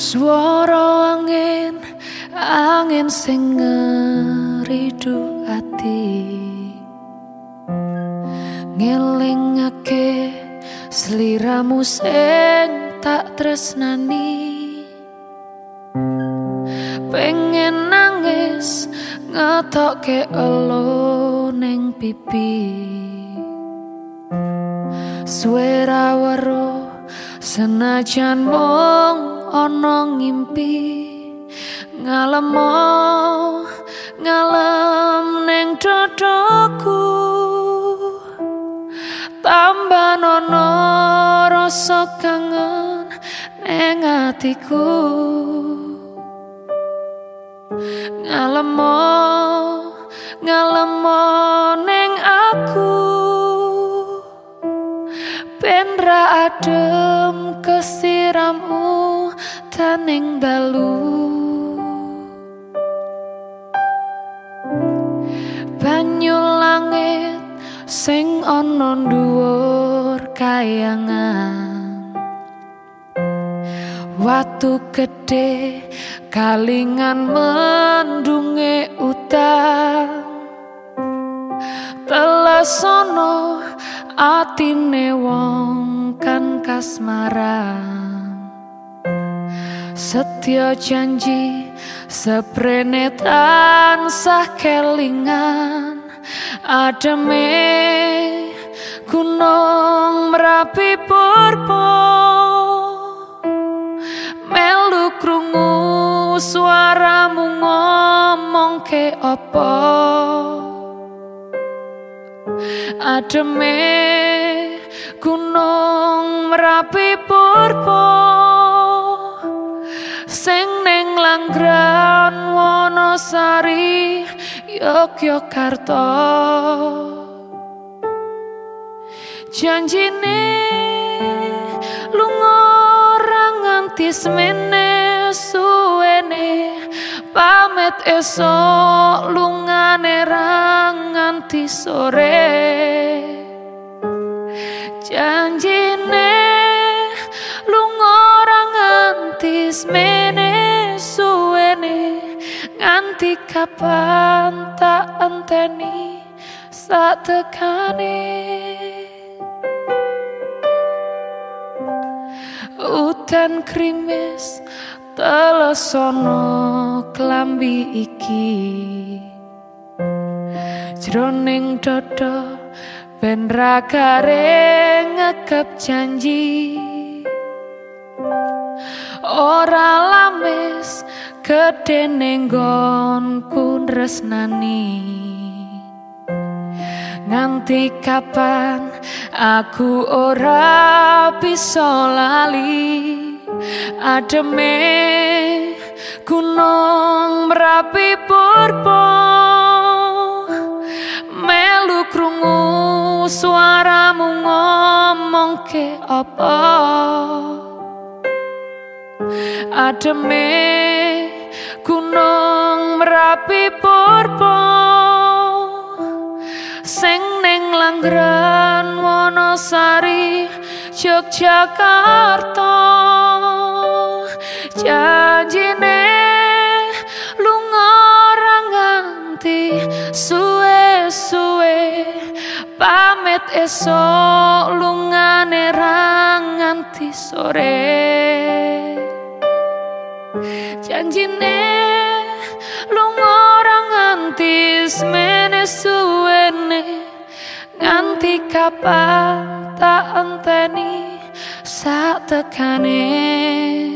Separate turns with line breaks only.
Suara angin, angin sing ngeridu ati. Ngelingake seliramu sing tak tresnani. Pengen nangis ngetokke elo ning pipi. Suara weruh senajan mung ana ngimpi ngalem ngalem ning dadaku. Tambah nono rasa kangen ning atiku. Ngalem ngalem ning aku. Pendra adem kesiramu taning dalu. Banyu langit sing ana dhuwur kayangan. Watu gede kalingan mendunge utang. Telesono atine wong kan kasmaran Setya janji seprene tansah kelingan. Ademe gunung merapi purpo Melu krungu suaramu ngomong ke opo Ademe gunung merapi purpo Sing neng langgran wonosari Yogyakarta. Janjine lunga nganti semene suwene pamit esok lungane nganti sore nganti kapan tak enteni sak tekane Udan krimis telesono klambi iki. Jroning dodo ben ragare ngekep janji. Ora lamis gede nenggon resnani Nganti kapan aku ora bisa lali? Ademe gunung merapi purpo Melu krungu suaramu ngomong ke apa? Ademe gunung merapi purpo Sing neng langgran wonosari Yogyakarta. Janjine lunga nganti suwe-suwe. Pamit esok lungane nganti sore Janjine lunga nganti semene suwene nganti kapan tak enteni sak tekane